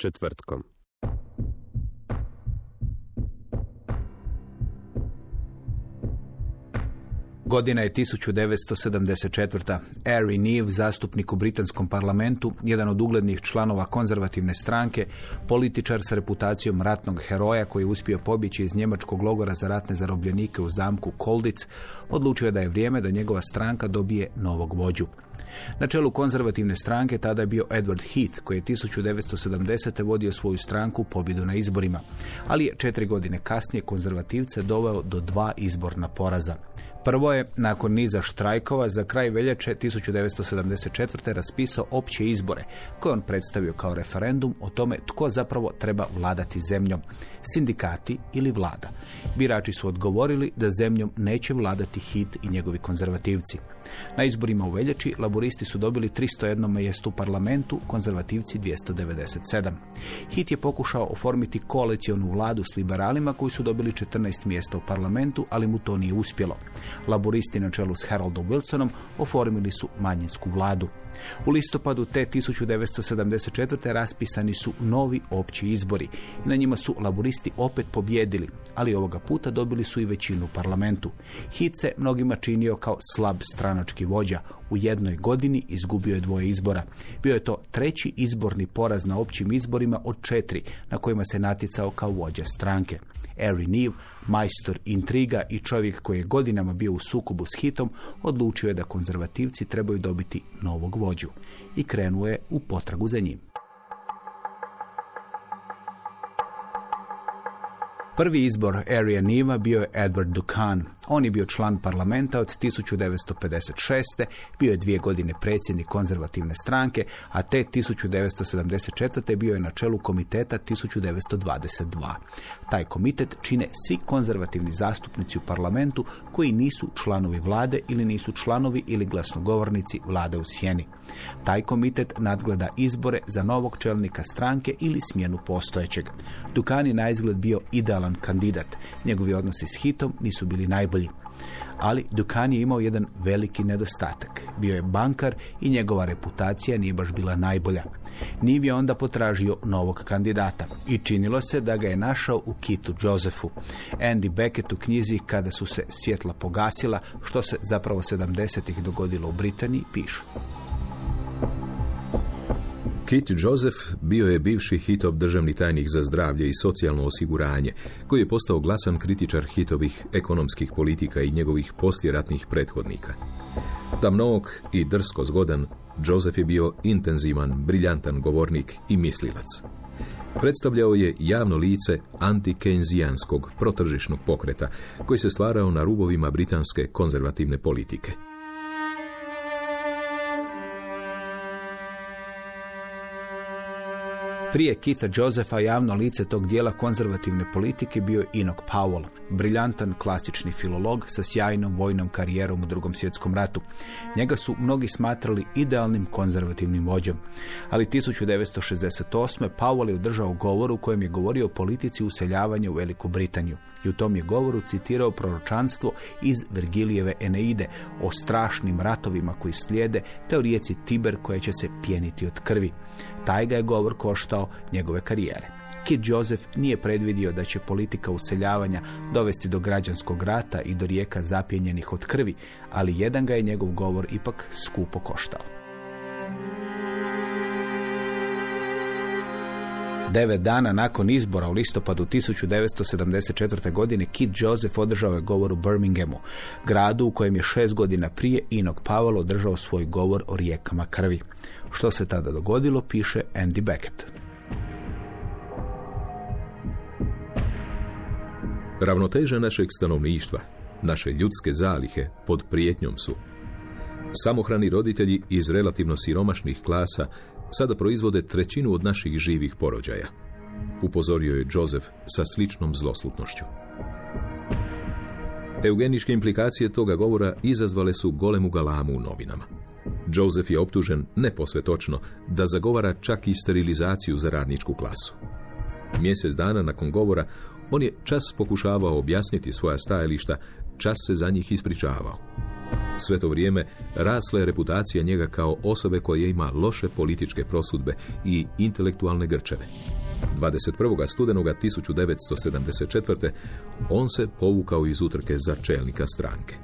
Četvrtkom. Godina je 1974. Harry Neve, zastupnik u britanskom parlamentu, jedan od uglednih članova konzervativne stranke, političar s reputacijom ratnog heroja koji je uspio pobjeći iz njemačkog logora za ratne zarobljenike u zamku Koldic, odlučio je da je vrijeme da njegova stranka dobije novog vođu. Na čelu konzervativne stranke tada je bio Edward Heath, koji je 1970. vodio svoju stranku pobjedu na izborima, ali je četiri godine kasnije konzervativce doveo do dva izborna poraza. Prvo je, nakon niza štrajkova, za kraj veljače 1974. raspisao opće izbore, koje on predstavio kao referendum o tome tko zapravo treba vladati zemljom, sindikati ili vlada. Birači su odgovorili da zemljom neće vladati hit i njegovi konzervativci. Na izborima u veljači laboristi su dobili 301 mjesto u parlamentu, konzervativci 297. Hit je pokušao oformiti koalicijonu vladu s liberalima koji su dobili 14 mjesta u parlamentu, ali mu to nije uspjelo. Laboristi na čelu s Haroldom Wilsonom oformili su manjinsku vladu. U listopadu te 1974. raspisani su novi opći izbori i na njima su laboristi opet pobjedili, ali ovoga puta dobili su i većinu u parlamentu. Hit se mnogima činio kao slab stranački vođa. U jednoj godini izgubio je dvoje izbora. Bio je to treći izborni poraz na općim izborima od četiri na kojima se natjecao kao vođa stranke. Harry Neve, majstor intriga i čovjek koji je godinama bio u sukobu s hitom, odlučio je da konzervativci trebaju dobiti novog vođu i krenuo je u potragu za njim. Prvi izbor Area Niva bio je Edward Ducan. On je bio član parlamenta od 1956. Bio je dvije godine predsjednik konzervativne stranke, a te 1974. bio je na čelu komiteta 1922. Taj komitet čine svi konzervativni zastupnici u parlamentu koji nisu članovi vlade ili nisu članovi ili glasnogovornici vlade u sjeni. Taj komitet nadgleda izbore za novog čelnika stranke ili smjenu postojećeg. Dukan je na izgled bio idealan kandidat. Njegovi odnosi s hitom nisu bili najbolji. Ali Dukan je imao jedan veliki nedostatak. Bio je bankar i njegova reputacija nije baš bila najbolja. Niv je onda potražio novog kandidata i činilo se da ga je našao u Kitu Josefu. Andy Beckett u knjizi Kada su se svjetla pogasila, što se zapravo 70-ih dogodilo u Britaniji, piše. Kit Joseph bio je bivši hitov državni tajnik za zdravlje i socijalno osiguranje, koji je postao glasan kritičar hitovih ekonomskih politika i njegovih posljeratnih prethodnika. Tamnook i drsko zgodan, Joseph je bio intenzivan, briljantan govornik i mislilac. Predstavljao je javno lice anti-kenzijanskog protržišnog pokreta, koji se stvarao na rubovima britanske konzervativne politike. Prije Keitha Josepha javno lice tog dijela konzervativne politike bio je Enoch Powell, briljantan klasični filolog sa sjajnom vojnom karijerom u drugom svjetskom ratu. Njega su mnogi smatrali idealnim konzervativnim vođom. Ali 1968. Powell je održao govor u kojem je govorio o politici useljavanja u Veliku Britaniju. I u tom je govoru citirao proročanstvo iz Vergilijeve Eneide o strašnim ratovima koji slijede te o rijeci Tiber koja će se pjeniti od krvi. Taj ga je govor koštao njegove karijere. Kid Joseph nije predvidio da će politika useljavanja dovesti do građanskog rata i do rijeka zapjenjenih od krvi, ali jedan ga je njegov govor ipak skupo koštao. Devet dana nakon izbora u listopadu 1974. godine Kit Joseph održao je govor u Birminghamu, gradu u kojem je šest godina prije Inog Pavel održao svoj govor o rijekama krvi. Što se tada dogodilo, piše Andy Beckett. Ravnoteža našeg stanovništva, naše ljudske zalihe pod prijetnjom su. Samohrani roditelji iz relativno siromašnih klasa sada proizvode trećinu od naših živih porođaja. Upozorio je Joseph sa sličnom zloslutnošću. Eugeničke implikacije toga govora izazvale su golemu galamu u novinama. Joseph je optužen, ne posve da zagovara čak i sterilizaciju za radničku klasu. Mjesec dana nakon govora on je čas pokušavao objasniti svoja stajališta, čas se za njih ispričavao. Sve to vrijeme rasla je reputacija njega kao osobe koja ima loše političke prosudbe i intelektualne grčeve. 21. studenoga 1974. on se povukao iz utrke za čelnika stranke.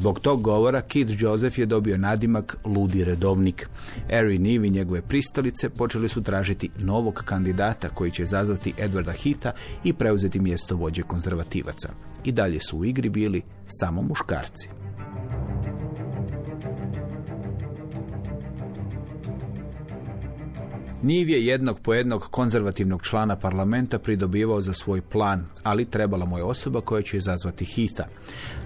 Zbog tog govora Kit Joseph je dobio nadimak ludi redovnik. Harry Neve i njegove pristalice počeli su tražiti novog kandidata koji će zazvati Edwarda Hita i preuzeti mjesto vođe konzervativaca. I dalje su u igri bili samo muškarci. Niv je jednog po jednog konzervativnog člana parlamenta pridobivao za svoj plan, ali trebala mu je osoba koja će izazvati Hitha.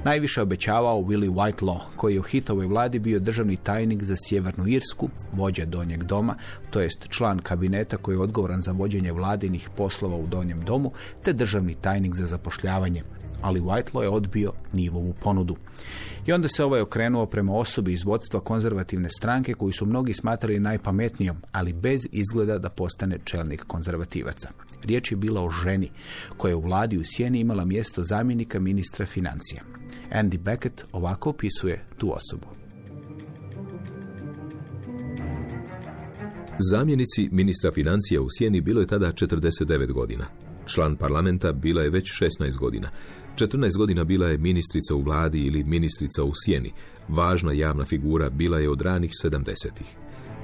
Najviše obećavao Willie Whitelaw, koji je u Hitovoj vladi bio državni tajnik za Sjevernu Irsku, vođa Donjeg doma, to jest član kabineta koji je odgovoran za vođenje vladinih poslova u Donjem domu, te državni tajnik za zapošljavanje ali Whitelaw je odbio Nivovu ponudu. I onda se ovaj okrenuo prema osobi iz vodstva konzervativne stranke koju su mnogi smatrali najpametnijom, ali bez izgleda da postane čelnik konzervativaca. Riječ je bila o ženi koja je u vladi u Sjeni imala mjesto zamjenika ministra financija. Andy Beckett ovako opisuje tu osobu. Zamjenici ministra financija u Sjeni bilo je tada 49 godina. Član parlamenta bila je već 16 godina. 14 godina bila je ministrica u vladi ili ministrica u sjeni. Važna javna figura bila je od ranih 70-ih.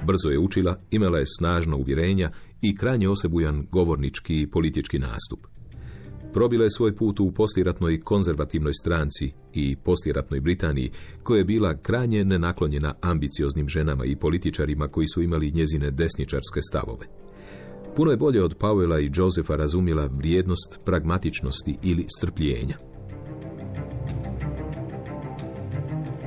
Brzo je učila, imala je snažna uvjerenja i krajnje osebujan govornički i politički nastup. Probila je svoj put u posljeratnoj konzervativnoj stranci i posljeratnoj Britaniji, koja je bila krajnje nenaklonjena ambicioznim ženama i političarima koji su imali njezine desničarske stavove. Puno je bolje od Powella i Josefa razumjela vrijednost pragmatičnosti ili strpljenja.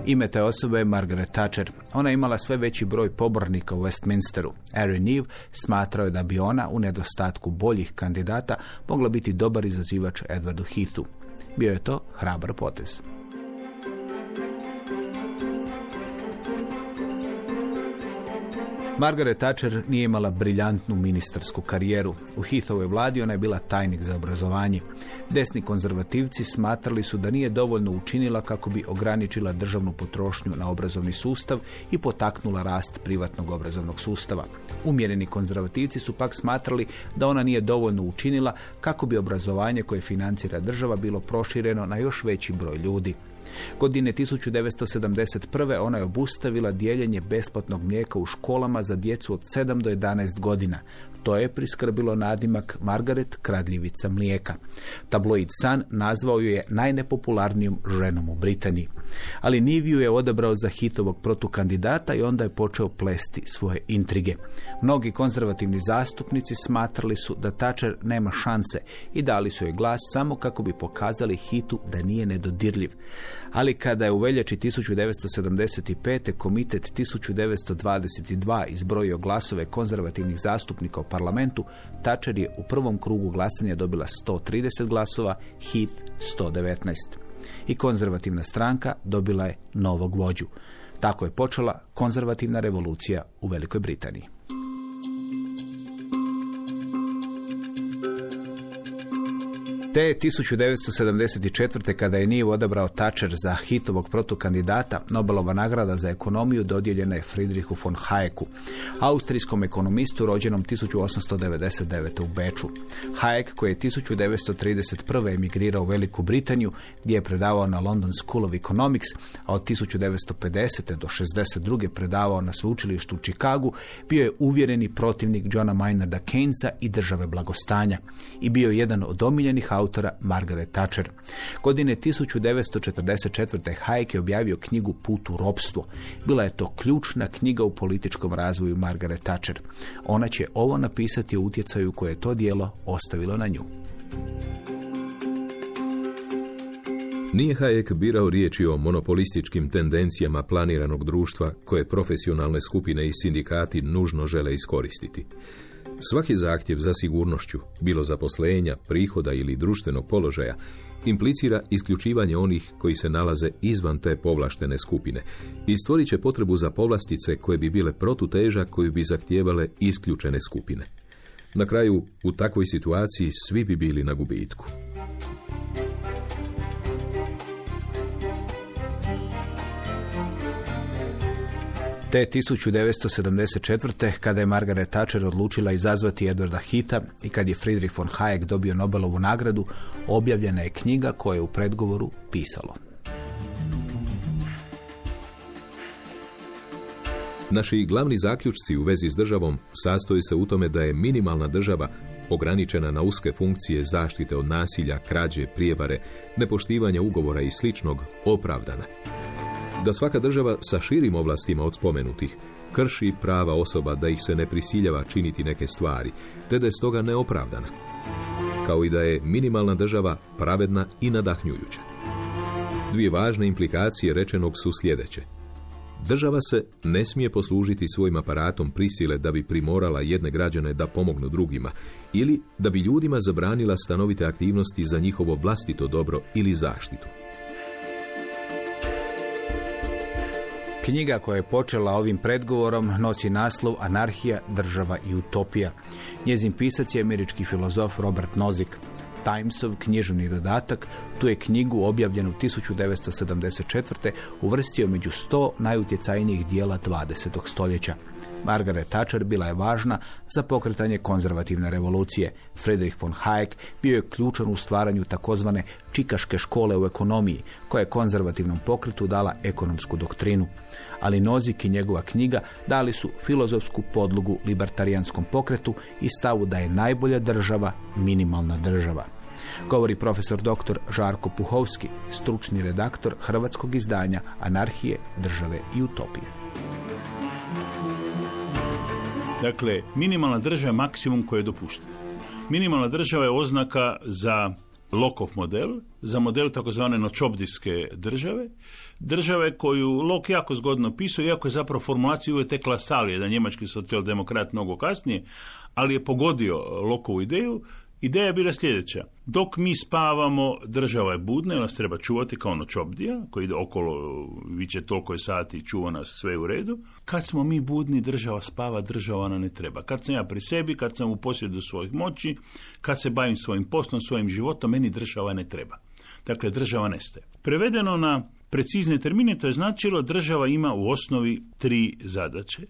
Ime te osobe je Margaret Thatcher. Ona je imala sve veći broj pobornika u Westminsteru. Harry Neve smatrao je da bi ona, u nedostatku boljih kandidata, mogla biti dobar izazivač Edwardu Heathu. Bio je to hrabar potez. Margaret Thatcher nije imala briljantnu ministarsku karijeru. U Heathovoj vladi ona je bila tajnik za obrazovanje. Desni konzervativci smatrali su da nije dovoljno učinila kako bi ograničila državnu potrošnju na obrazovni sustav i potaknula rast privatnog obrazovnog sustava. Umjereni konzervativci su pak smatrali da ona nije dovoljno učinila kako bi obrazovanje koje financira država bilo prošireno na još veći broj ljudi. Godine 1971. ona je obustavila dijeljenje besplatnog mlijeka u školama za djecu od 7 do 11 godina. To je priskrbilo nadimak Margaret Kradljivica mlijeka. Tabloid Sun nazvao ju je najnepopularnijom ženom u Britaniji. Ali Niviju je odabrao za hitovog protukandidata i onda je počeo plesti svoje intrige. Mnogi konzervativni zastupnici smatrali su da Thatcher nema šanse i dali su joj glas samo kako bi pokazali hitu da nije nedodirljiv ali kada je u veljači 1975. komitet 1922 izbrojio glasove konzervativnih zastupnika u parlamentu, Thatcher je u prvom krugu glasanja dobila 130 glasova, Heath 119. I konzervativna stranka dobila je novog vođu. Tako je počela konzervativna revolucija u Velikoj Britaniji. Te 1974. kada je Nijev odabrao Thatcher za hitovog protukandidata, Nobelova nagrada za ekonomiju dodijeljena je Friedrichu von Hayeku. austrijskom ekonomistu rođenom 1899. u Beču. Hayek, koji je 1931. emigrirao u Veliku Britaniju, gdje je predavao na London School of Economics, a od 1950. do 62. predavao na sveučilištu u Chicagu, bio je uvjereni protivnik Johna Maynarda Keynesa i države blagostanja i bio je jedan od omiljenih autora Margaret Thatcher. Godine 1944. Hayek je objavio knjigu Put u ropstvo. Bila je to ključna knjiga u političkom razvoju Margaret Thatcher. Ona će ovo napisati o utjecaju koje je to dijelo ostavilo na nju. Nije Hayek birao riječi o monopolističkim tendencijama planiranog društva koje profesionalne skupine i sindikati nužno žele iskoristiti. Svaki zahtjev za sigurnošću, bilo zaposlenja, prihoda ili društvenog položaja, implicira isključivanje onih koji se nalaze izvan te povlaštene skupine i stvorit će potrebu za povlastice koje bi bile protuteža koju bi zahtijevale isključene skupine. Na kraju, u takvoj situaciji svi bi bili na gubitku. Te 1974. kada je Margaret Thatcher odlučila izazvati Edwarda Hita i kad je Friedrich von Hayek dobio Nobelovu nagradu, objavljena je knjiga koja je u predgovoru pisalo. Naši glavni zaključci u vezi s državom sastoji se u tome da je minimalna država ograničena na uske funkcije zaštite od nasilja, krađe, prijevare, nepoštivanja ugovora i sličnog, opravdana da svaka država sa širim ovlastima od spomenutih krši prava osoba da ih se ne prisiljava činiti neke stvari, te da je stoga neopravdana. Kao i da je minimalna država pravedna i nadahnjujuća. Dvije važne implikacije rečenog su sljedeće. Država se ne smije poslužiti svojim aparatom prisile da bi primorala jedne građane da pomognu drugima ili da bi ljudima zabranila stanovite aktivnosti za njihovo vlastito dobro ili zaštitu. Knjiga koja je počela ovim predgovorom nosi naslov Anarhija, država i utopija. Njezin pisac je američki filozof Robert Nozick. Timesov književni dodatak tu je knjigu objavljenu 1974. uvrstio među sto najutjecajnijih dijela 20. stoljeća. Margaret Thatcher bila je važna za pokretanje konzervativne revolucije. Friedrich von Hayek bio je ključan u stvaranju takozvane čikaške škole u ekonomiji, koja je konzervativnom pokretu dala ekonomsku doktrinu. Ali Nozik i njegova knjiga dali su filozofsku podlogu libertarijanskom pokretu i stavu da je najbolja država minimalna država. Govori profesor dr. Žarko Puhovski, stručni redaktor hrvatskog izdanja Anarhije, države i utopije. Dakle, minimalna država je maksimum koji je dopušten. Minimalna država je oznaka za Lokov model, za model takozvane nočobdijske države, države koju Lok jako zgodno opisuje, iako je zapravo formulaciju uvijek tekla da njemački socijaldemokrat mnogo kasnije, ali je pogodio Lokovu ideju, Ideja je bila sljedeća. Dok mi spavamo, država je budna i nas treba čuvati kao čobdija, koji ide okolo, viće toliko je sati čuva nas sve u redu. Kad smo mi budni, država spava, država ona ne treba. Kad sam ja pri sebi, kad sam u posjedu svojih moći, kad se bavim svojim poslom, svojim životom, meni država ne treba. Dakle, država nestaje. Prevedeno na precizne termine, to je značilo država ima u osnovi tri zadaće.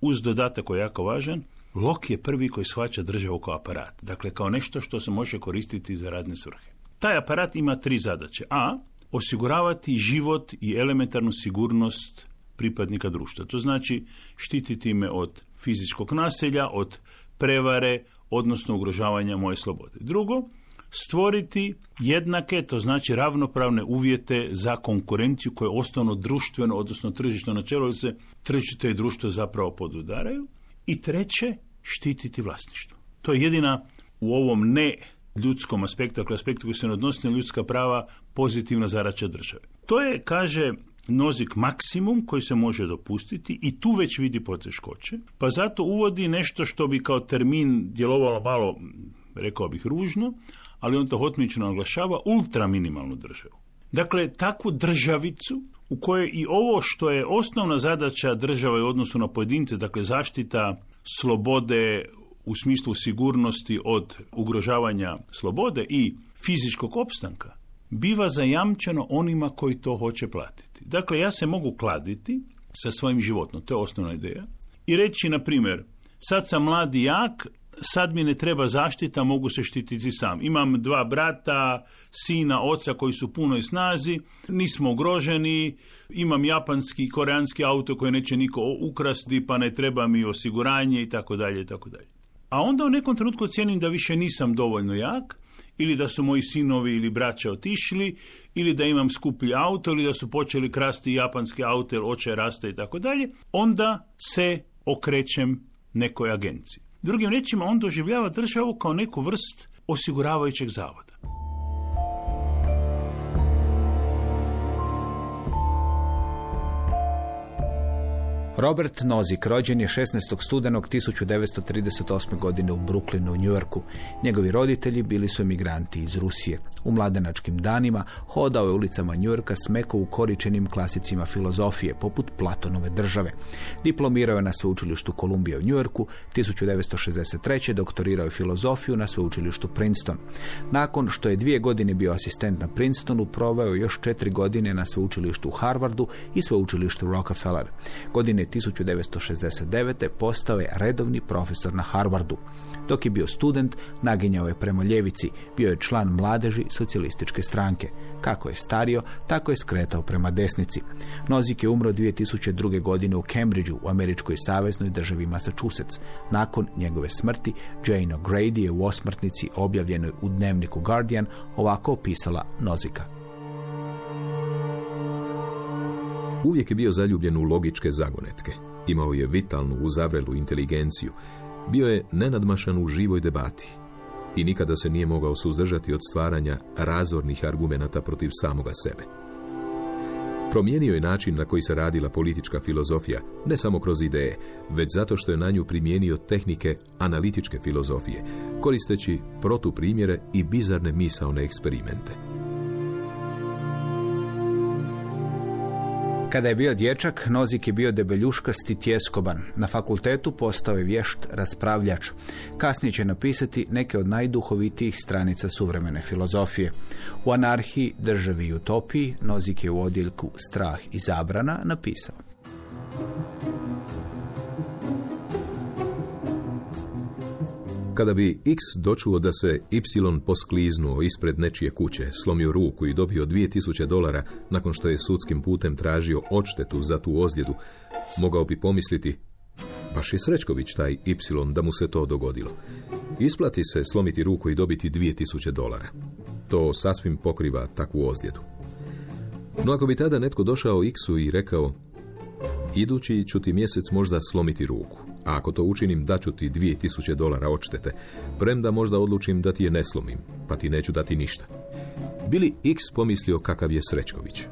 Uz dodatak koji je jako važan, Lok je prvi koji shvaća državu kao aparat, dakle kao nešto što se može koristiti za razne svrhe. Taj aparat ima tri zadaće. A. Osiguravati život i elementarnu sigurnost pripadnika društva. To znači štititi me od fizičkog naselja, od prevare, odnosno ugrožavanja moje slobode. Drugo, stvoriti jednake, to znači ravnopravne uvjete za konkurenciju koje je osnovno društveno, odnosno tržišno načelo, se tržište i društvo zapravo podudaraju. I treće, štititi vlasništvo. To je jedina u ovom ne ljudskom aspektu, dakle aspektu koji se odnosi na ljudska prava, pozitivna zarača države. To je, kaže Nozik maksimum koji se može dopustiti i tu već vidi poteškoće, pa zato uvodi nešto što bi kao termin djelovalo malo, rekao bih, ružno, ali on to hotmično naglašava, ultraminimalnu državu. Dakle, takvu državicu u kojoj i ovo što je osnovna zadaća države u odnosu na pojedince, dakle zaštita slobode u smislu sigurnosti od ugrožavanja slobode i fizičkog opstanka, biva zajamčeno onima koji to hoće platiti. Dakle, ja se mogu kladiti sa svojim životom, to je osnovna ideja, i reći, na primjer, sad sam mladi jak, sad mi ne treba zaštita, mogu se štititi sam. Imam dva brata, sina, oca koji su puno i snazi, nismo ugroženi, imam japanski i koreanski auto koje neće niko ukrasti, pa ne treba mi osiguranje i tako dalje i tako dalje. A onda u nekom trenutku ocjenim da više nisam dovoljno jak, ili da su moji sinovi ili braća otišli, ili da imam skuplji auto, ili da su počeli krasti japanski auto, jer oče raste i tako dalje, onda se okrećem nekoj agenciji. Drugim riječima, on doživljava državu kao neku vrst osiguravajućeg zavoda. Robert Nozick rođen je 16. studenog 1938. godine u Brooklynu u Yorku. Njegovi roditelji bili su emigranti iz Rusije. U mladenačkim danima hodao je ulicama Njujorka smeko u koričenim klasicima filozofije, poput Platonove države. Diplomirao je na sveučilištu Kolumbije u Njujorku, 1963. doktorirao je filozofiju na sveučilištu Princeton. Nakon što je dvije godine bio asistent na Princetonu, proveo je još četiri godine na sveučilištu u Harvardu i sveučilištu Rockefeller. Godine 1969. postao je redovni profesor na Harvardu. Dok je bio student, naginjao je prema ljevici, bio je član mladeži socijalističke stranke. Kako je stario, tako je skretao prema desnici. Nozik je umro 2002. godine u Cambridgeu u američkoj saveznoj državi Massachusetts. Nakon njegove smrti, Jane O'Grady je u osmrtnici objavljenoj u dnevniku Guardian ovako opisala Nozika. Uvijek je bio zaljubljen u logičke zagonetke. Imao je vitalnu, uzavrelu inteligenciju. Bio je nenadmašan u živoj debati. I nikada se nije mogao suzdržati od stvaranja razornih argumenata protiv samoga sebe. Promijenio je način na koji se radila politička filozofija, ne samo kroz ideje, već zato što je na nju primijenio tehnike analitičke filozofije, koristeći protuprimjere i bizarne misaone eksperimente. Kada je bio dječak, Nozik je bio debeljuškasti tjeskoban. Na fakultetu postao je vješt raspravljač. Kasnije će napisati neke od najduhovitijih stranica suvremene filozofije. U anarhiji, državi i utopiji Nozik je u odjeljku Strah i zabrana napisao. Kada bi X dočuo da se Y poskliznuo ispred nečije kuće, slomio ruku i dobio 2000 dolara nakon što je sudskim putem tražio odštetu za tu ozljedu, mogao bi pomisliti baš je Srećković taj Y da mu se to dogodilo. Isplati se slomiti ruku i dobiti 2000 dolara. To sasvim pokriva takvu ozljedu. No ako bi tada netko došao X-u i rekao idući ću ti mjesec možda slomiti ruku, a ako to učinim daću ti 2000 dolara odštete, premda možda odlučim da ti je ne slomim, pa ti neću dati ništa. Bili X pomislio kakav je Srećković.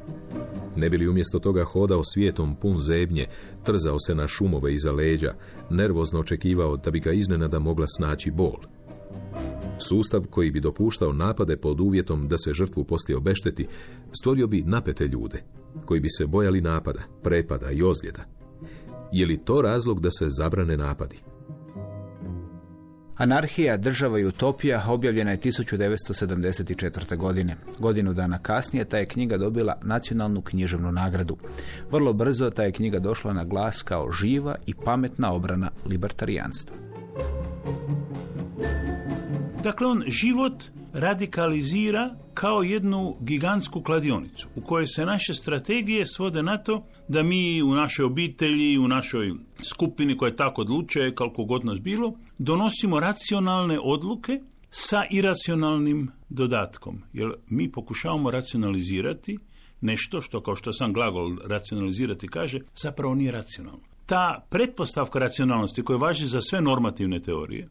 Ne bi li umjesto toga hodao svijetom pun zebnje, trzao se na šumove iza leđa, nervozno očekivao da bi ga iznenada mogla snaći bol. Sustav koji bi dopuštao napade pod uvjetom da se žrtvu poslije obešteti, stvorio bi napete ljude, koji bi se bojali napada, prepada i ozljeda. Je li to razlog da se zabrane napadi? Anarhija, država i utopija objavljena je 1974. godine. Godinu dana kasnije ta je knjiga dobila nacionalnu književnu nagradu. Vrlo brzo ta je knjiga došla na glas kao živa i pametna obrana libertarijanstva. Dakle, on život radikalizira kao jednu gigantsku kladionicu u kojoj se naše strategije svode na to da mi u našoj obitelji, u našoj skupini koja tako odlučuje, koliko god nas bilo, donosimo racionalne odluke sa iracionalnim dodatkom. Jer mi pokušavamo racionalizirati nešto što, kao što sam glagol racionalizirati kaže, zapravo nije racionalno. Ta pretpostavka racionalnosti koja važi za sve normativne teorije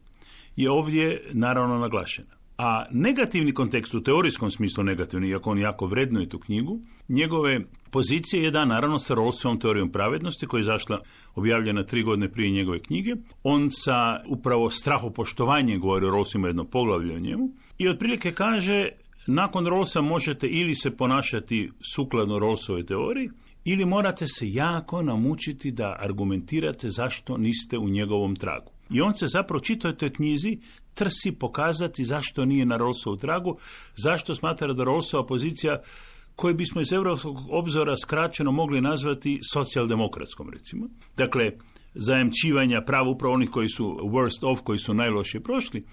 je ovdje naravno naglašena. A negativni kontekst u teorijskom smislu negativni, iako on jako vrednuje tu knjigu, njegove pozicije je da naravno sa Rawlsovom teorijom pravednosti koja je zašla objavljena tri godine prije njegove knjige. On sa upravo strahopoštovanjem govori o Rawlsu jedno poglavlje o njemu i otprilike kaže nakon Rawlsa možete ili se ponašati sukladno Rawlsovoj teoriji ili morate se jako namučiti da argumentirate zašto niste u njegovom tragu. I on se zapravo čitao toj knjizi trsi pokazati zašto nije na Rolsovu tragu, zašto smatra da Rolsova pozicija koju bismo iz europskog obzora skraćeno mogli nazvati socijaldemokratskom recimo. Dakle, zajamčivanja prava upravo onih koji su worst off, koji su najlošije prošli,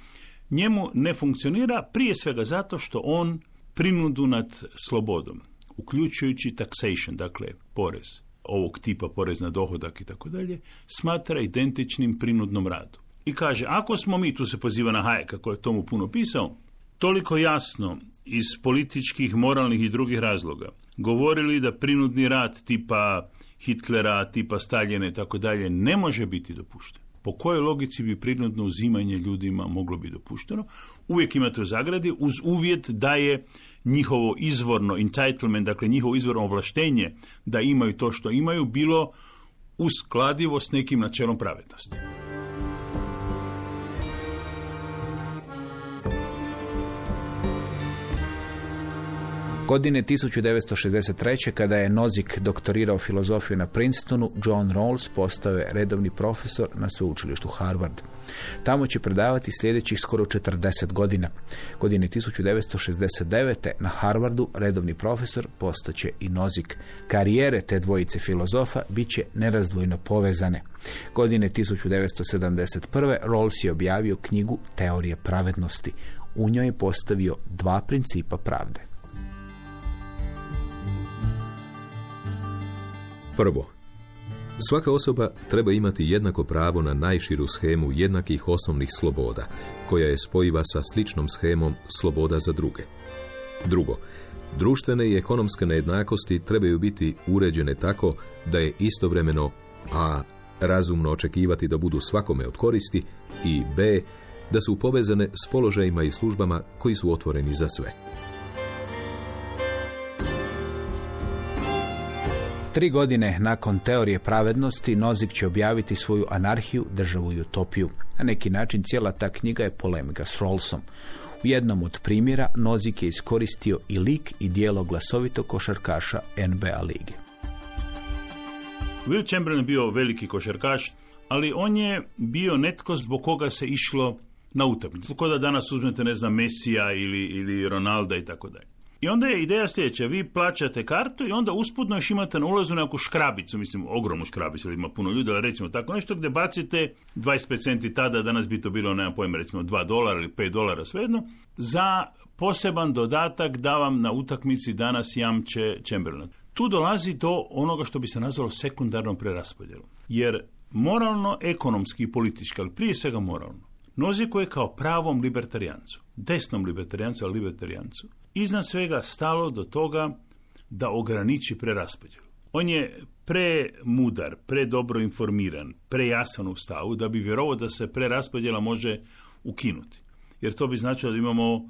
njemu ne funkcionira prije svega zato što on prinudu nad slobodom, uključujući taxation, dakle porez ovog tipa porez na dohodak i tako dalje, smatra identičnim prinudnom radu. I kaže, ako smo mi, tu se poziva na Hayeka koji je tomu puno pisao, toliko jasno iz političkih, moralnih i drugih razloga govorili da prinudni rad tipa Hitlera, tipa Staljene i tako dalje ne može biti dopušten. Po kojoj logici bi prinudno uzimanje ljudima moglo biti dopušteno? Uvijek imate u zagradi uz uvjet da je njihovo izvorno entitlement, dakle njihovo izvorno ovlaštenje da imaju to što imaju, bilo uskladivo s nekim načelom pravednosti. Godine 1963. kada je Nozik doktorirao filozofiju na Princetonu, John Rawls postao je redovni profesor na sveučilištu Harvard. Tamo će predavati sljedećih skoro 40 godina. Godine 1969. na Harvardu redovni profesor postaće i Nozik. Karijere te dvojice filozofa bit će nerazdvojno povezane. Godine 1971. Rawls je objavio knjigu Teorije pravednosti. U njoj je postavio dva principa pravde. Prvo, svaka osoba treba imati jednako pravo na najširu schemu jednakih osnovnih sloboda, koja je spojiva sa sličnom schemom sloboda za druge. Drugo, društvene i ekonomske nejednakosti trebaju biti uređene tako da je istovremeno a. razumno očekivati da budu svakome od koristi i b. da su povezane s položajima i službama koji su otvoreni za sve. Tri godine nakon teorije pravednosti Nozik će objaviti svoju anarhiju, državu i utopiju. Na neki način cijela ta knjiga je polemika s Rawlsom. U jednom od primjera Nozik je iskoristio i lik i dijelo glasovitog košarkaša NBA lige. Will Chamberlain bio veliki košarkaš, ali on je bio netko zbog koga se išlo na utakmicu. Zbog da danas uzmete, ne znam, Mesija ili, ili Ronalda i tako dalje. I onda je ideja sljedeća, vi plaćate kartu i onda usputno još imate na ulazu neku škrabicu, mislim ogromnu škrabicu, ima puno ljudi, ali recimo tako nešto gdje bacite 25 centi tada, danas bi to bilo, nemam pojma, recimo 2 dolara ili 5 dolara, svejedno, za poseban dodatak da vam na utakmici danas jamče Chamberlain. Tu dolazi do onoga što bi se nazvalo sekundarnom preraspodjelom. Jer moralno, ekonomski i politički, ali prije svega moralno, Noziko je kao pravom libertarijancu, desnom libertarijancu, ali libertarijancu, iznad svega stalo do toga da ograniči preraspodjelu. On je premudar, predobro informiran, prejasan u stavu da bi vjerovao da se preraspodjela može ukinuti. Jer to bi značilo da imamo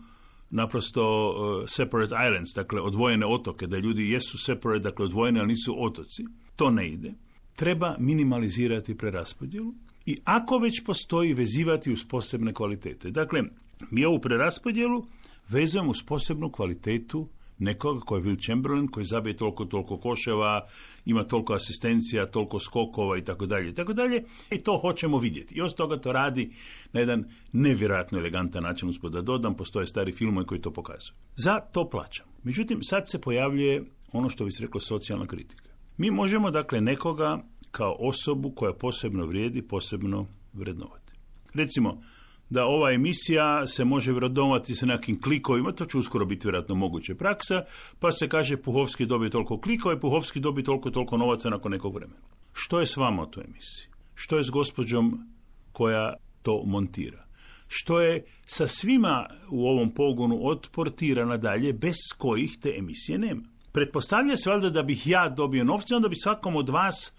naprosto uh, separate islands, dakle odvojene otoke, da ljudi jesu separate, dakle odvojene, ali nisu otoci. To ne ide. Treba minimalizirati preraspodjelu i ako već postoji vezivati uz posebne kvalitete. Dakle, mi ovu preraspodjelu vezujemo uz posebnu kvalitetu nekoga koji je Will Chamberlain, koji zabije toliko, toliko koševa, ima toliko asistencija, toliko skokova i tako dalje i tako dalje. I to hoćemo vidjeti. I od toga to radi na jedan nevjerojatno elegantan način, uspod da dodam, postoje stari filmovi koji to pokazuju. Za to plaćam. Međutim, sad se pojavljuje ono što bi se reklo socijalna kritika. Mi možemo, dakle, nekoga kao osobu koja posebno vrijedi, posebno vrednovati. Recimo, da ova emisija se može vrednovati sa nekim klikovima, to će uskoro biti vjerojatno moguće praksa, pa se kaže Puhovski dobije toliko klikova i Puhovski dobije toliko toliko novaca nakon nekog vremena. Što je s vama u toj emisiji? Što je s gospođom koja to montira? Što je sa svima u ovom pogonu od portira nadalje, bez kojih te emisije nema? Pretpostavlja se valjda da bih ja dobio novce, onda bi svakom od vas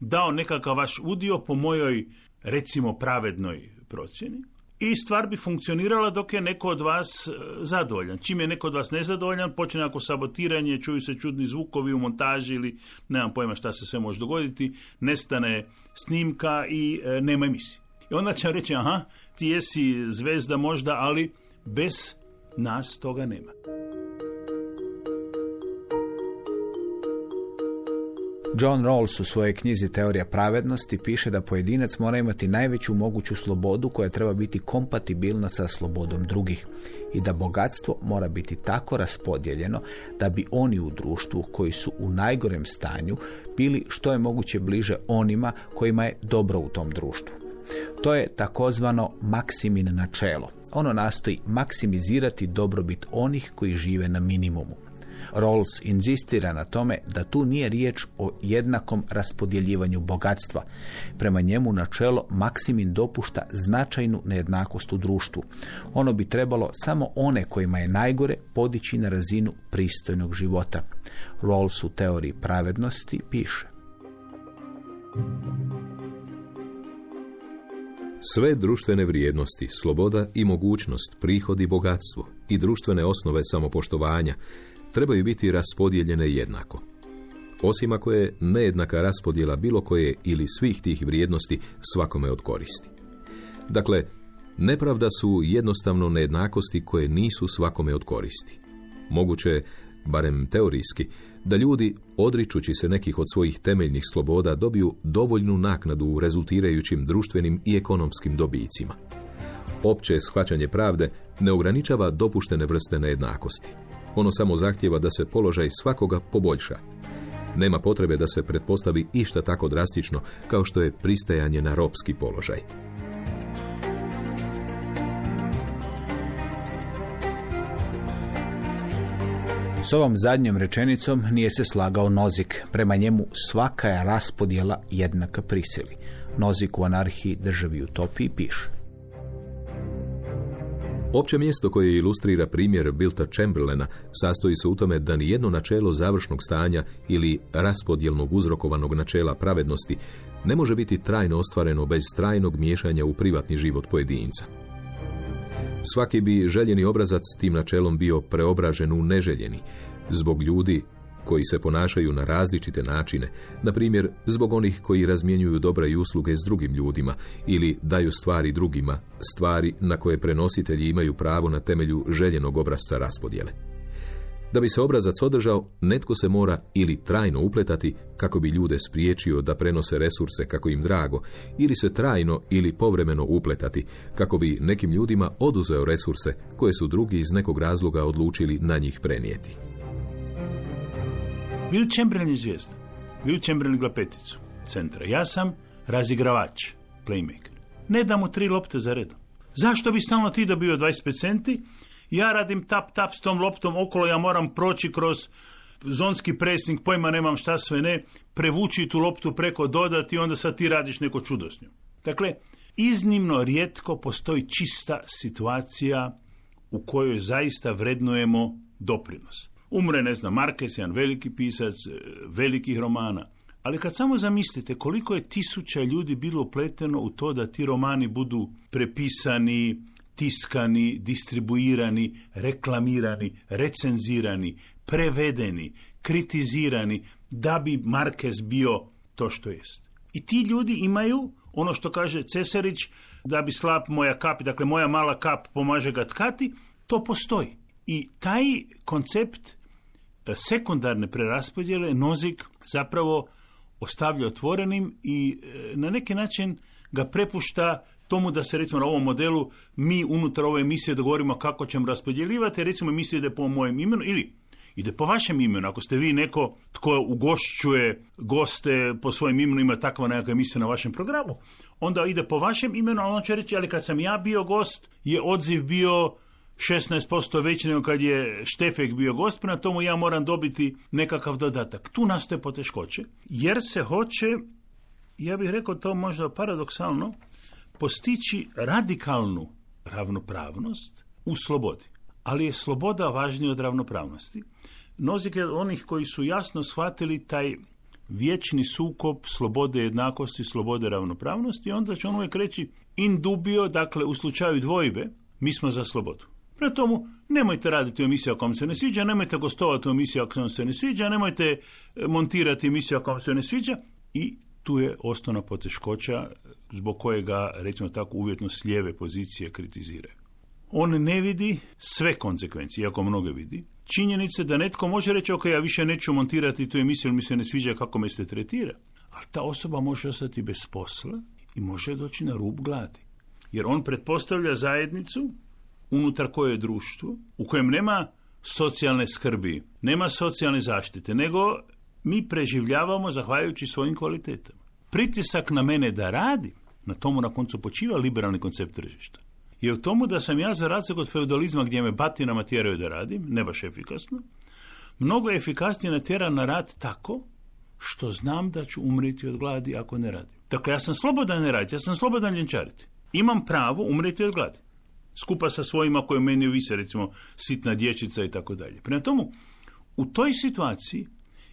dao nekakav vaš udio po mojoj, recimo, pravednoj procjeni i stvar bi funkcionirala dok je neko od vas e, zadovoljan. Čim je neko od vas nezadovoljan, počne ako sabotiranje, čuju se čudni zvukovi u montaži ili nemam pojma šta se sve može dogoditi, nestane snimka i e, nema emisije. I onda će reći, aha, ti jesi zvezda možda, ali bez nas toga nema. John Rawls u svojoj knjizi Teorija pravednosti piše da pojedinac mora imati najveću moguću slobodu koja treba biti kompatibilna sa slobodom drugih i da bogatstvo mora biti tako raspodijeljeno da bi oni u društvu koji su u najgorem stanju bili što je moguće bliže onima kojima je dobro u tom društvu. To je takozvano maksimin načelo. Ono nastoji maksimizirati dobrobit onih koji žive na minimumu. Rawls inzistira na tome da tu nije riječ o jednakom raspodjeljivanju bogatstva. Prema njemu načelo maksimin dopušta značajnu nejednakost u društvu. Ono bi trebalo samo one kojima je najgore podići na razinu pristojnog života. Rawls u teoriji pravednosti piše. Sve društvene vrijednosti, sloboda i mogućnost, prihod i bogatstvo i društvene osnove samopoštovanja trebaju biti raspodijeljene jednako. Osim ako je nejednaka raspodjela bilo koje ili svih tih vrijednosti svakome od koristi. Dakle, nepravda su jednostavno nejednakosti koje nisu svakome od koristi. Moguće je, barem teorijski, da ljudi, odričući se nekih od svojih temeljnih sloboda, dobiju dovoljnu naknadu u rezultirajućim društvenim i ekonomskim dobicima. Opće shvaćanje pravde ne ograničava dopuštene vrste nejednakosti. Ono samo zahtjeva da se položaj svakoga poboljša. Nema potrebe da se pretpostavi išta tako drastično kao što je pristajanje na ropski položaj. S ovom zadnjom rečenicom nije se slagao Nozik. Prema njemu svaka je raspodjela jednaka prisili. Nozik u anarhiji državi utopiji piše. Opće mjesto koje ilustrira primjer Bilta Chamberlaina sastoji se u tome da ni jedno načelo završnog stanja ili raspodjelnog uzrokovanog načela pravednosti ne može biti trajno ostvareno bez trajnog miješanja u privatni život pojedinca. Svaki bi željeni obrazac tim načelom bio preobražen u neželjeni, zbog ljudi koji se ponašaju na različite načine, na primjer zbog onih koji razmjenjuju dobra i usluge s drugim ljudima ili daju stvari drugima, stvari na koje prenositelji imaju pravo na temelju željenog obrazca raspodjele. Da bi se obrazac održao, netko se mora ili trajno upletati kako bi ljude spriječio da prenose resurse kako im drago, ili se trajno ili povremeno upletati kako bi nekim ljudima oduzeo resurse koje su drugi iz nekog razloga odlučili na njih prenijeti. Bill Chamberlain je zvijezda. Bill Chamberlain igra peticu centra. Ja sam razigravač, playmaker. Ne dam mu tri lopte za redom. Zašto bi stalno ti dobio 25 centi? Ja radim tap tap s tom loptom okolo, ja moram proći kroz zonski pressing, pojma nemam šta sve ne, prevući tu loptu preko dodati i onda sad ti radiš neko čudo s njom. Dakle, iznimno rijetko postoji čista situacija u kojoj zaista vrednujemo doprinos. Umre, ne znam, Marquez, jedan veliki pisac, e, velikih romana. Ali kad samo zamislite koliko je tisuća ljudi bilo upleteno u to da ti romani budu prepisani, tiskani, distribuirani, reklamirani, recenzirani, prevedeni, kritizirani, da bi Marquez bio to što jest. I ti ljudi imaju ono što kaže Cesarić, da bi slap moja kap, dakle moja mala kap pomaže ga tkati, to postoji. I taj koncept sekundarne preraspodjele Nozik zapravo ostavlja otvorenim i e, na neki način ga prepušta tomu da se recimo na ovom modelu mi unutar ove emisije dogovorimo kako ćemo raspodjeljivati, recimo emisija ide po mojem imenu ili ide po vašem imenu. Ako ste vi neko tko ugošćuje goste po svojim imenu, ima takva nekakva emisija na vašem programu, onda ide po vašem imenu, a on će reći, ali kad sam ja bio gost, je odziv bio 16% veći nego kad je Štefek bio gost, prema tomu ja moram dobiti nekakav dodatak. Tu nastoje poteškoće, jer se hoće, ja bih rekao to možda paradoksalno, postići radikalnu ravnopravnost u slobodi. Ali je sloboda važnija od ravnopravnosti. Nozike onih koji su jasno shvatili taj vječni sukob slobode jednakosti, slobode ravnopravnosti, onda će on uvijek reći in dubio, dakle u slučaju dvojbe, mi smo za slobodu. Prema tomu, nemojte raditi u emisiji ako vam se ne sviđa, nemojte gostovati u emisiji ako vam se ne sviđa, nemojte e, montirati emisiju ako vam se ne sviđa i tu je osnovna poteškoća zbog kojega, recimo tako, uvjetno s lijeve pozicije kritiziraju. On ne vidi sve konsekvencije, iako mnoge vidi. Činjenice da netko može reći, ok, ja više neću montirati tu emisiju, jer mi se ne sviđa kako me se tretira. Ali ta osoba može ostati bez posla i može doći na rub gladi. Jer on pretpostavlja zajednicu unutar koje je društvo, u kojem nema socijalne skrbi, nema socijalne zaštite, nego mi preživljavamo zahvaljujući svojim kvalitetama. Pritisak na mene da radim, na tomu na koncu počiva liberalni koncept tržišta. Je u tomu da sam ja za razliku od feudalizma gdje me batinama tjeraju da radim, ne baš efikasno, mnogo efikasnije natjera na rad tako što znam da ću umriti od gladi ako ne radim. Dakle, ja sam slobodan ne raditi, ja sam slobodan ljenčariti. Imam pravo umriti od gladi. Skupa sa svojima koje meni vise, recimo sitna dječica i tako dalje. Prema tomu, u toj situaciji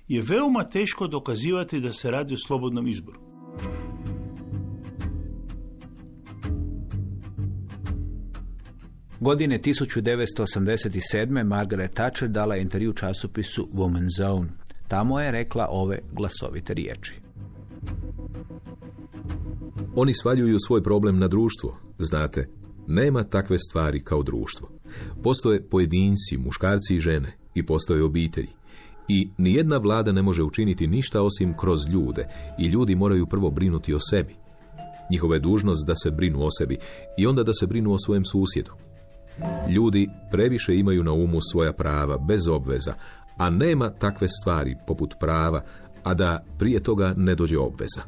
je veoma teško dokazivati da se radi o slobodnom izboru. Godine 1987. Margaret Thatcher dala je intervju časopisu Woman Zone. Tamo je rekla ove glasovite riječi. Oni svaljuju svoj problem na društvo. Znate, nema takve stvari kao društvo. Postoje pojedinci, muškarci i žene i postoje obitelji. I nijedna vlada ne može učiniti ništa osim kroz ljude i ljudi moraju prvo brinuti o sebi. Njihova je dužnost da se brinu o sebi i onda da se brinu o svojem susjedu. Ljudi previše imaju na umu svoja prava bez obveza, a nema takve stvari poput prava, a da prije toga ne dođe obveza.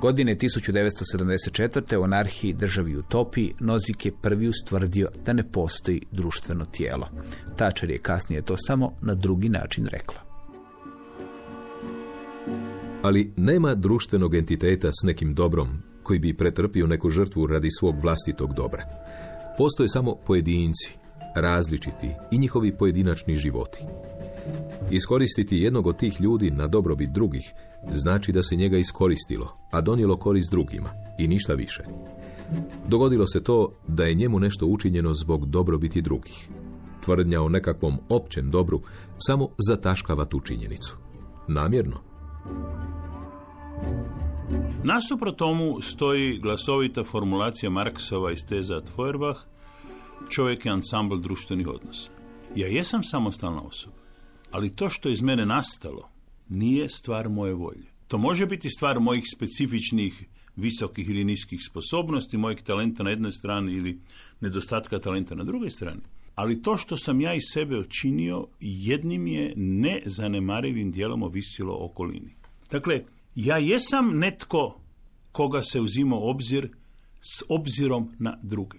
Godine 1974. u anarhiji državi Utopiji Nozik je prvi ustvrdio da ne postoji društveno tijelo. Tačer je kasnije to samo na drugi način rekla. Ali nema društvenog entiteta s nekim dobrom koji bi pretrpio neku žrtvu radi svog vlastitog dobra. Postoje samo pojedinci, različiti i njihovi pojedinačni životi. Iskoristiti jednog od tih ljudi na dobrobit drugih znači da se njega iskoristilo, a donijelo korist drugima i ništa više. Dogodilo se to da je njemu nešto učinjeno zbog dobrobiti drugih. Tvrdnja o nekakvom općem dobru samo zataškava tu činjenicu. Namjerno. Nasuprot tomu stoji glasovita formulacija Marksova iz teza Feuerbach, čovjek je ansambl društvenih odnosa. Ja jesam samostalna osoba, ali to što je iz mene nastalo nije stvar moje volje. To može biti stvar mojih specifičnih visokih ili niskih sposobnosti, mojeg talenta na jednoj strani ili nedostatka talenta na drugoj strani. Ali to što sam ja iz sebe učinio jednim je nezanemarivim dijelom ovisilo o okolini. Dakle, ja jesam netko koga se uzima obzir s obzirom na druge.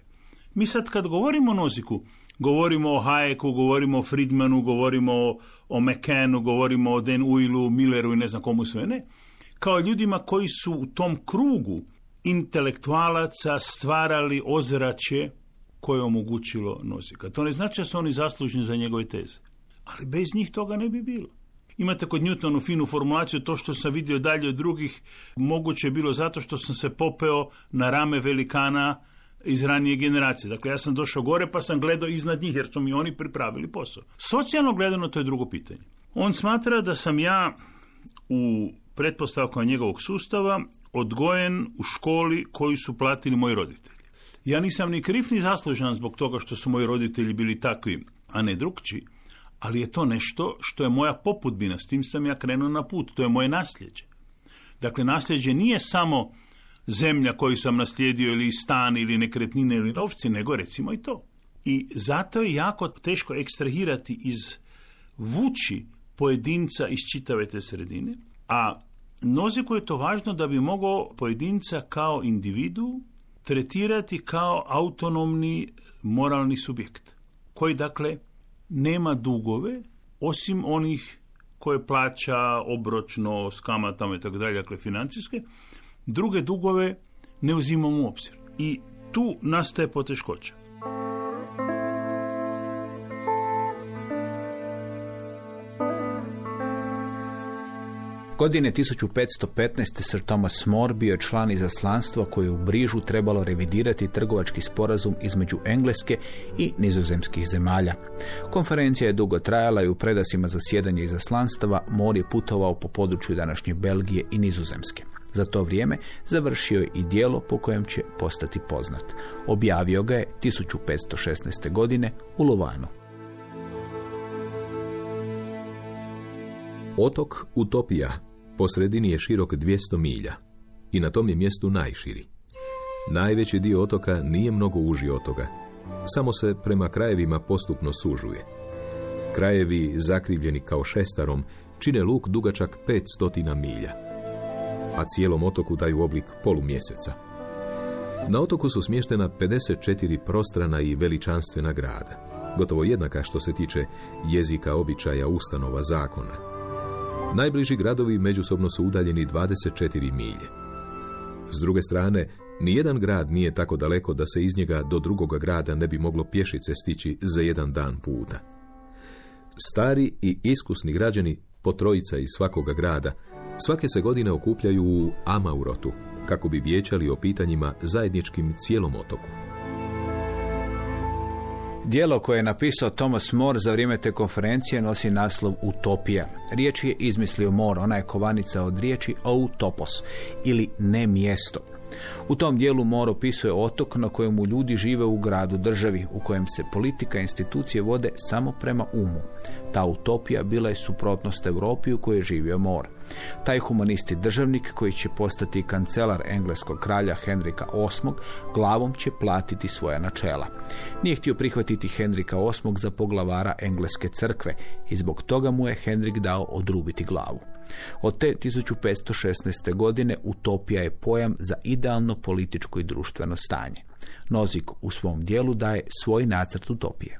Mi sad kad govorimo o Noziku, govorimo o Hayeku, govorimo o Friedmanu, govorimo o, o McCannu, govorimo o Den Uilu, Milleru i ne znam komu sve ne, kao ljudima koji su u tom krugu intelektualaca stvarali ozračje koje je omogućilo Nozika. To ne znači da su oni zaslužni za njegove teze. Ali bez njih toga ne bi bilo. Imate kod Newtonu finu formulaciju, to što sam vidio dalje od drugih, moguće je bilo zato što sam se popeo na rame velikana iz ranije generacije. Dakle, ja sam došao gore pa sam gledao iznad njih jer su mi oni pripravili posao. Socijalno gledano to je drugo pitanje. On smatra da sam ja u pretpostavkama njegovog sustava odgojen u školi koju su platili moji roditelji. Ja nisam ni kriv ni zaslužan zbog toga što su moji roditelji bili takvi, a ne drugčiji, ali je to nešto što je moja poputbina, s tim sam ja krenuo na put, to je moje nasljeđe. Dakle, nasljeđe nije samo zemlja koju sam naslijedio ili stan ili nekretnine ili novci, nego recimo i to. I zato je jako teško ekstrahirati iz vući pojedinca iz čitave te sredine, a Noziku je to važno da bi mogao pojedinca kao individu tretirati kao autonomni moralni subjekt, koji dakle nema dugove, osim onih koje plaća obročno s kamatama i tako dalje, dakle financijske, druge dugove ne uzimamo u obzir. I tu nastaje poteškoća. Godine 1515. Sir Thomas More bio je član izaslanstva koje je u Brižu trebalo revidirati trgovački sporazum između Engleske i nizozemskih zemalja. Konferencija je dugo trajala i u predasima zasjedanja izaslanstava More je putovao po području današnje Belgije i nizozemske. Za to vrijeme završio je i dijelo po kojem će postati poznat. Objavio ga je 1516. godine u Lovanu. Otok Utopija po sredini je širok 200 milja i na tom je mjestu najširi. Najveći dio otoka nije mnogo uži od toga, samo se prema krajevima postupno sužuje. Krajevi, zakrivljeni kao šestarom, čine luk dugačak 500 milja, a cijelom otoku daju oblik polumjeseca. Na otoku su smještena 54 prostrana i veličanstvena grada, gotovo jednaka što se tiče jezika, običaja, ustanova, zakona. Najbliži gradovi međusobno su udaljeni 24 milje. S druge strane, nijedan grad nije tako daleko da se iz njega do drugoga grada ne bi moglo pješice stići za jedan dan puta. Stari i iskusni građani, po trojica iz svakoga grada, svake se godine okupljaju u Amaurotu, kako bi vijećali o pitanjima zajedničkim cijelom otoku. Dijelo koje je napisao Thomas More za vrijeme te konferencije nosi naslov Utopija. Riječ je izmislio More, ona je kovanica od riječi Outopos ili ne mjesto. U tom dijelu More opisuje otok na kojemu ljudi žive u gradu državi, u kojem se politika i institucije vode samo prema umu. Ta utopija bila je suprotnost Europi u kojoj je živio More. Taj humanisti državnik koji će postati kancelar engleskog kralja Henrika VIII glavom će platiti svoja načela. Nije htio prihvatiti Henrika VIII za poglavara engleske crkve i zbog toga mu je Henrik dao odrubiti glavu. Od te 1516. godine utopija je pojam za idealno političko i društveno stanje. Nozik u svom dijelu daje svoj nacrt utopije.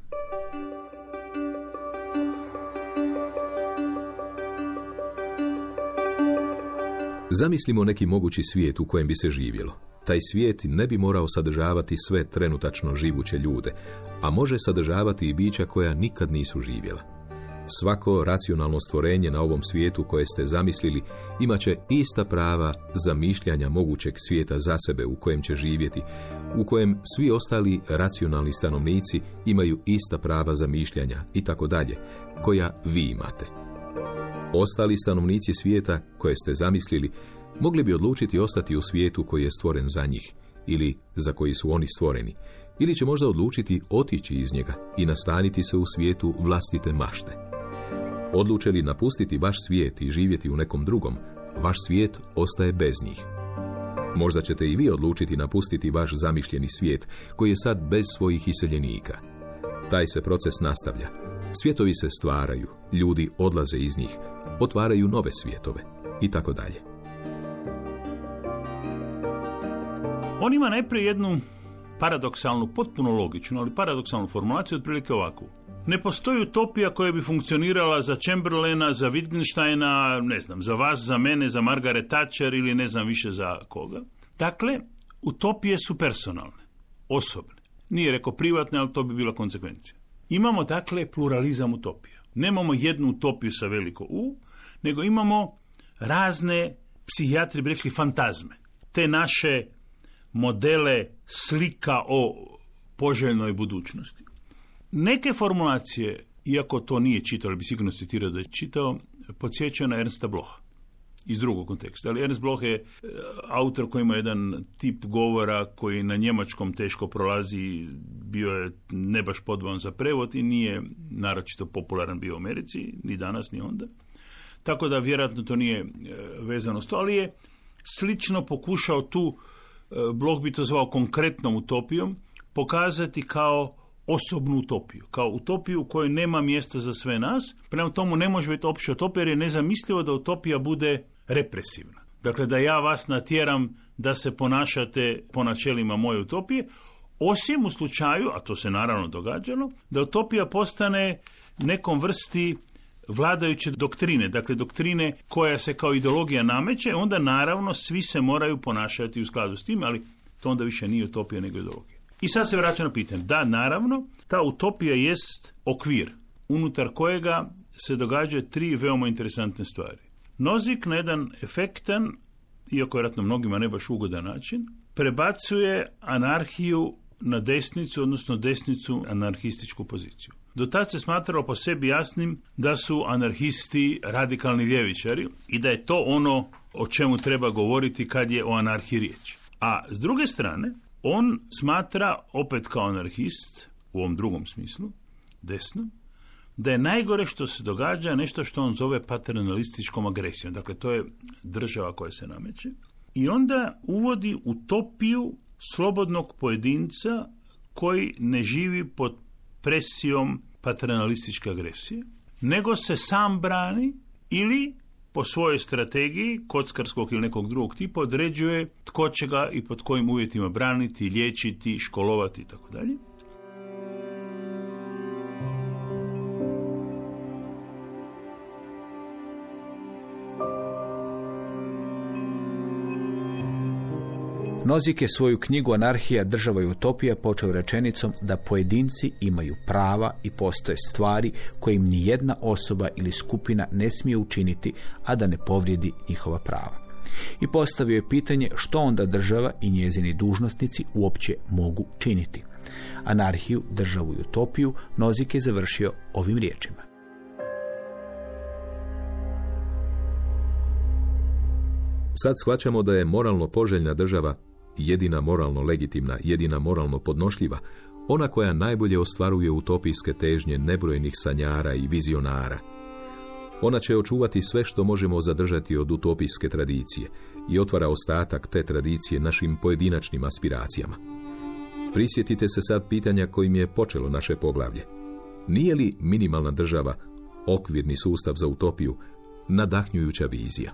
Zamislimo neki mogući svijet u kojem bi se živjelo. Taj svijet ne bi morao sadržavati sve trenutačno živuće ljude, a može sadržavati i bića koja nikad nisu živjela. Svako racionalno stvorenje na ovom svijetu koje ste zamislili imat će ista prava za mišljanja mogućeg svijeta za sebe u kojem će živjeti, u kojem svi ostali racionalni stanovnici imaju ista prava za mišljanja i tako dalje, koja vi imate. Ostali stanovnici svijeta koje ste zamislili mogli bi odlučiti ostati u svijetu koji je stvoren za njih ili za koji su oni stvoreni, ili će možda odlučiti otići iz njega i nastaniti se u svijetu vlastite mašte. Odluče li napustiti vaš svijet i živjeti u nekom drugom, vaš svijet ostaje bez njih. Možda ćete i vi odlučiti napustiti vaš zamišljeni svijet koji je sad bez svojih iseljenika. Taj se proces nastavlja. Svijetovi se stvaraju, ljudi odlaze iz njih, otvaraju nove svjetove i tako dalje. On ima najprije jednu paradoksalnu, potpuno logičnu, ali paradoksalnu formulaciju, otprilike ovakvu. Ne postoji utopija koja bi funkcionirala za Chamberlaina, za Wittgensteina, ne znam, za vas, za mene, za Margaret Thatcher ili ne znam više za koga. Dakle, utopije su personalne, osobne. Nije rekao privatne, ali to bi bila konsekvencija. Imamo dakle pluralizam utopija. Nemamo jednu utopiju sa veliko U, nego imamo razne, psihijatri bi rekli, fantazme. Te naše modele slika o poželjnoj budućnosti. Neke formulacije, iako to nije čitao, ali bi sigurno citirao da je čitao, podsjeća na Ernsta Bloha iz drugog konteksta. Ali Ernst Bloch je e, autor koji ima jedan tip govora koji na njemačkom teško prolazi, bio je ne baš podban za prevod i nije naročito popularan bio u Americi, ni danas, ni onda. Tako da vjerojatno to nije e, vezano s to, ali je slično pokušao tu, e, Bloch bi to zvao konkretnom utopijom, pokazati kao osobnu utopiju, kao utopiju u kojoj nema mjesta za sve nas. Prema tomu ne može biti opća utopija jer je nezamislivo da utopija bude represivna. Dakle, da ja vas natjeram da se ponašate po načelima moje utopije, osim u slučaju, a to se naravno događalo, da utopija postane nekom vrsti vladajuće doktrine, dakle doktrine koja se kao ideologija nameće, onda naravno svi se moraju ponašati u skladu s tim, ali to onda više nije utopija nego ideologija. I sad se vraća na pitanje. Da, naravno, ta utopija jest okvir unutar kojega se događaju tri veoma interesantne stvari. Nozik na jedan efektan, iako je vjerojatno mnogima ne baš ugodan način, prebacuje anarhiju na desnicu, odnosno desnicu anarhističku poziciju. Do tad se smatralo po sebi jasnim da su anarhisti radikalni ljevičari i da je to ono o čemu treba govoriti kad je o anarhiji riječ. A s druge strane, on smatra, opet kao anarhist, u ovom drugom smislu, desno, da je najgore što se događa nešto što on zove paternalističkom agresijom. Dakle, to je država koja se nameće. I onda uvodi utopiju slobodnog pojedinca koji ne živi pod presijom paternalističke agresije, nego se sam brani ili po svojoj strategiji, kockarskog ili nekog drugog tipa, određuje tko će ga i pod kojim uvjetima braniti, liječiti, školovati i. Nozik je svoju knjigu Anarhija, država i utopija počeo rečenicom da pojedinci imaju prava i postoje stvari koje im ni jedna osoba ili skupina ne smije učiniti, a da ne povrijedi njihova prava. I postavio je pitanje što onda država i njezini dužnosnici uopće mogu činiti. Anarhiju, državu i utopiju Nozik je završio ovim riječima. Sad shvaćamo da je moralno poželjna država jedina moralno legitimna, jedina moralno podnošljiva, ona koja najbolje ostvaruje utopijske težnje nebrojenih sanjara i vizionara. Ona će očuvati sve što možemo zadržati od utopijske tradicije i otvara ostatak te tradicije našim pojedinačnim aspiracijama. Prisjetite se sad pitanja kojim je počelo naše poglavlje. Nije li minimalna država, okvirni sustav za utopiju, nadahnjujuća vizija?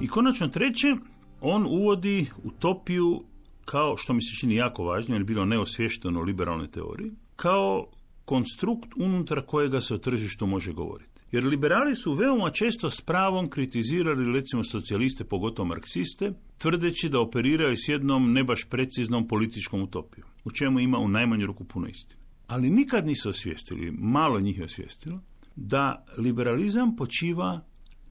I konačno treće, on uvodi utopiju kao, što mi se čini jako važno, jer je bilo neosvješteno u liberalnoj teoriji, kao konstrukt unutar kojega se o tržištu može govoriti. Jer liberali su veoma često s pravom kritizirali recimo socijaliste, pogotovo marksiste, tvrdeći da operiraju s jednom ne baš preciznom političkom utopijom, u čemu ima u najmanju ruku puno istine. Ali nikad nisu osvijestili, malo njih je osvijestilo, da liberalizam počiva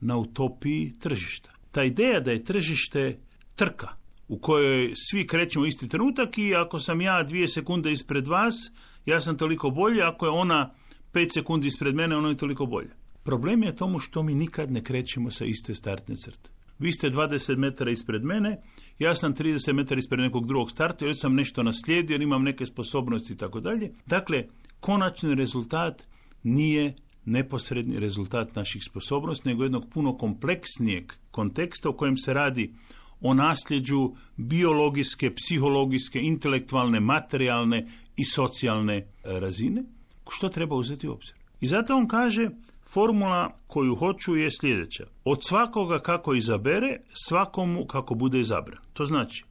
na utopiji tržišta ta ideja da je tržište trka u kojoj svi krećemo isti trenutak i ako sam ja dvije sekunde ispred vas, ja sam toliko bolje, ako je ona pet sekundi ispred mene, ona je toliko bolje. Problem je tomu što mi nikad ne krećemo sa iste startne crte. Vi ste 20 metara ispred mene, ja sam 30 metara ispred nekog drugog starta, jer sam nešto naslijedio, imam neke sposobnosti i tako dalje. Dakle, konačni rezultat nije neposredni rezultat naših sposobnosti, nego jednog puno kompleksnijeg konteksta u kojem se radi o nasljeđu biologijske, psihologijske, intelektualne, materijalne i socijalne e, razine, što treba uzeti u obzir. I zato on kaže, formula koju hoću je sljedeća. Od svakoga kako izabere, svakomu kako bude izabran. To znači,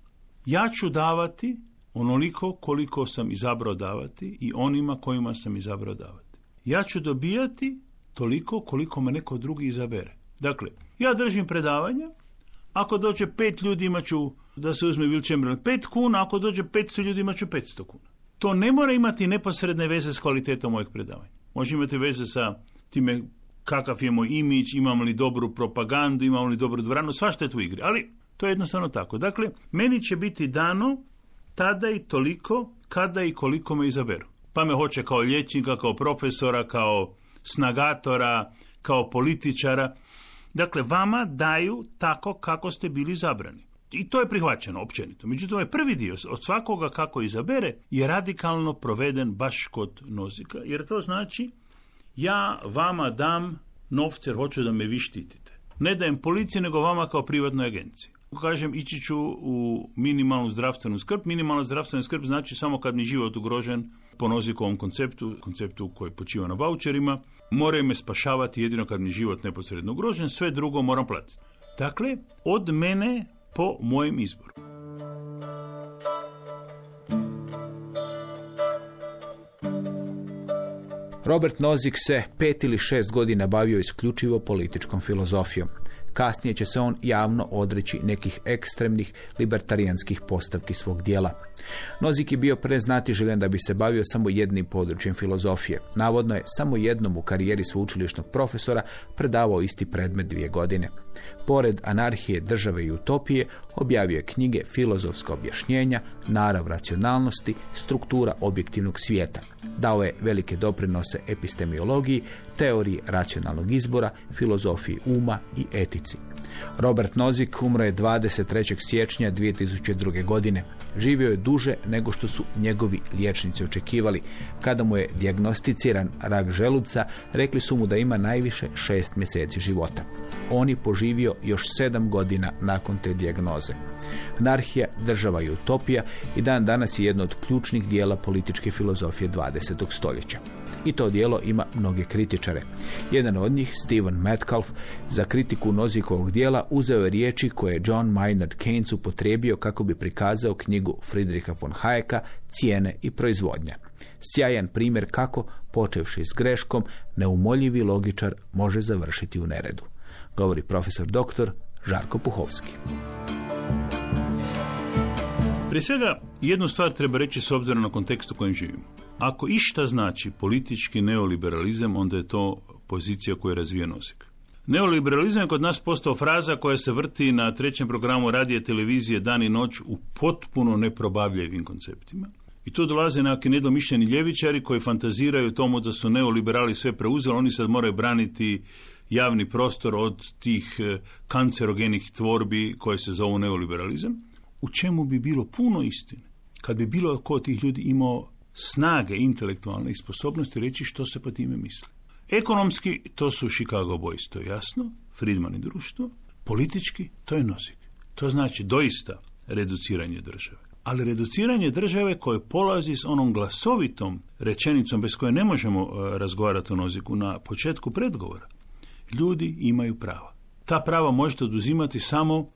ja ću davati onoliko koliko sam izabrao davati i onima kojima sam izabrao davati ja ću dobijati toliko koliko me neko drugi izabere. Dakle, ja držim predavanja, ako dođe pet ljudi imat ću, da se uzme Will Chamberlain, pet kuna, ako dođe 500 ljudi imat ću 500 kuna. To ne mora imati neposredne veze s kvalitetom mojeg predavanja. Može imati veze sa time kakav je moj imidž, imam li dobru propagandu, imam li dobru dvoranu, svašta je tu igri. Ali to je jednostavno tako. Dakle, meni će biti dano tada i toliko kada i koliko me izaberu pa me hoće kao liječnika, kao profesora, kao snagatora, kao političara. Dakle, vama daju tako kako ste bili zabrani. I to je prihvaćeno općenito. Međutim, ovaj prvi dio od svakoga kako izabere je radikalno proveden baš kod nozika. Jer to znači ja vama dam novce jer hoću da me vi štitite. Ne dajem policiji, nego vama kao privatnoj agenciji. Kažem, ići ću u minimalnu zdravstvenu skrb. Minimalna zdravstvena skrb znači samo kad mi život ugrožen po nozikovom konceptu, konceptu koji počiva na voucherima, moraju me spašavati jedino kad mi život neposredno ugrožen, sve drugo moram platiti. Dakle, od mene po mojem izboru. Robert Nozick se pet ili šest godina bavio isključivo političkom filozofijom. Kasnije će se on javno odreći nekih ekstremnih libertarijanskih postavki svog dijela. Nozik je bio preznatiželjan da bi se bavio samo jednim područjem filozofije. Navodno je samo jednom u karijeri sveučilišnog profesora predavao isti predmet dvije godine. Pored anarhije, države i utopije, objavio je knjige Filozofska objašnjenja, Narav racionalnosti, Struktura objektivnog svijeta. Dao je velike doprinose epistemiologiji, teoriji racionalnog izbora, filozofiji uma i etici. Robert Nozik umro je 23. siječnja 2002. godine. Živio je duže nego što su njegovi liječnici očekivali. Kada mu je dijagnosticiran rak želuca, rekli su mu da ima najviše šest mjeseci života. On je poživio još sedam godina nakon te dijagnoze. Anarhija, država i utopija i dan danas je jedno od ključnih dijela političke filozofije 20. stoljeća i to dijelo ima mnoge kritičare. Jedan od njih, Stephen Metcalf, za kritiku Nozikovog dijela uzeo je riječi koje je John Maynard Keynes upotrijebio kako bi prikazao knjigu Friedricha von Hayeka Cijene i proizvodnja. Sjajan primjer kako, počevši s greškom, neumoljivi logičar može završiti u neredu. Govori profesor doktor Žarko Puhovski. Prije svega, jednu stvar treba reći s obzirom na kontekst u kojem živimo. Ako išta znači politički neoliberalizam, onda je to pozicija koju je razvija. Neoliberalizam je kod nas postao fraza koja se vrti na trećem programu radije televizije dan i noć u potpuno neprobavljivim konceptima. I tu dolaze neki nedomišljeni ljevičari koji fantaziraju tomu da su neoliberali sve preuzeli, oni sad moraju braniti javni prostor od tih eh, kancerogenih tvorbi koje se zovu neoliberalizam, u čemu bi bilo puno istine. Kad bi bilo ko od tih ljudi imao snage intelektualne i sposobnosti reći što se po time misli. Ekonomski, to su Chicago Boys, to je jasno, Friedman i društvo. Politički, to je nozik. To znači doista reduciranje države. Ali reduciranje države koje polazi s onom glasovitom rečenicom bez koje ne možemo e, razgovarati o noziku na početku predgovora. Ljudi imaju prava. Ta prava možete oduzimati samo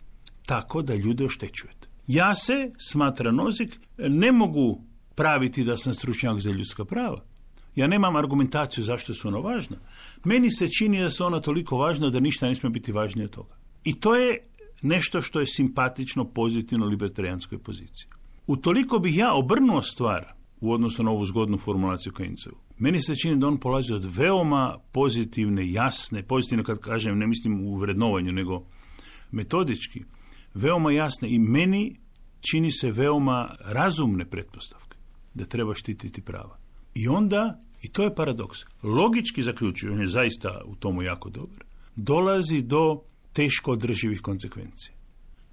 tako da ljude oštećujete. Ja se, smatra nozik, ne mogu praviti da sam stručnjak za ljudska prava. Ja nemam argumentaciju zašto su ona važna. Meni se čini da su ona toliko važna da ništa ne smije biti važnije od toga. I to je nešto što je simpatično, pozitivno libertarijanskoj poziciji. Utoliko bih ja obrnuo stvar u odnosu na ovu zgodnu formulaciju Keynesovu. Meni se čini da on polazi od veoma pozitivne, jasne, pozitivne kad kažem, ne mislim u vrednovanju, nego metodički, veoma jasne i meni čini se veoma razumne pretpostavke da treba štititi prava. I onda, i to je paradoks, logički zaključuje, on je zaista u tomu jako dobar, dolazi do teško održivih konsekvencija.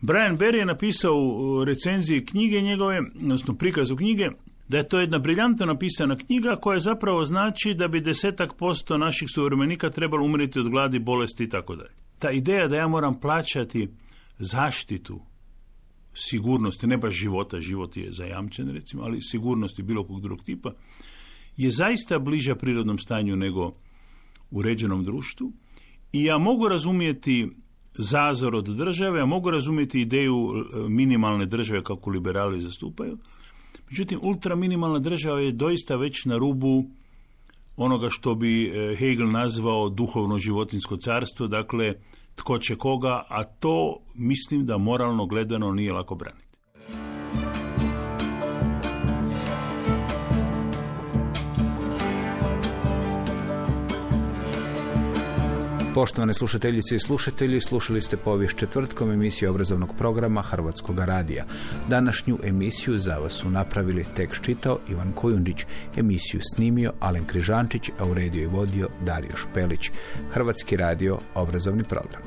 Brian Berry je napisao u recenziji knjige njegove, odnosno prikazu knjige, da je to jedna briljantno napisana knjiga koja zapravo znači da bi desetak posto naših suvremenika trebalo umriti od gladi, bolesti i tako dalje. Ta ideja da ja moram plaćati zaštitu sigurnosti, ne baš života, život je zajamčen recimo, ali sigurnosti bilo kog drugog tipa, je zaista bliža prirodnom stanju nego uređenom društvu. I ja mogu razumjeti zazor od države, ja mogu razumjeti ideju e, minimalne države kako liberali zastupaju, međutim ultraminimalna država je doista već na rubu onoga što bi e, Hegel nazvao duhovno životinsko carstvo, dakle tko će koga, a to mislim da moralno gledano nije lako braniti. Poštovane slušateljice i slušatelji, slušali ste povijest četvrtkom emisiju obrazovnog programa Hrvatskog radija. Današnju emisiju za vas su napravili tekst čitao Ivan Kojundić, emisiju snimio Alen Križančić, a u i vodio Dario Špelić. Hrvatski radio, obrazovni program.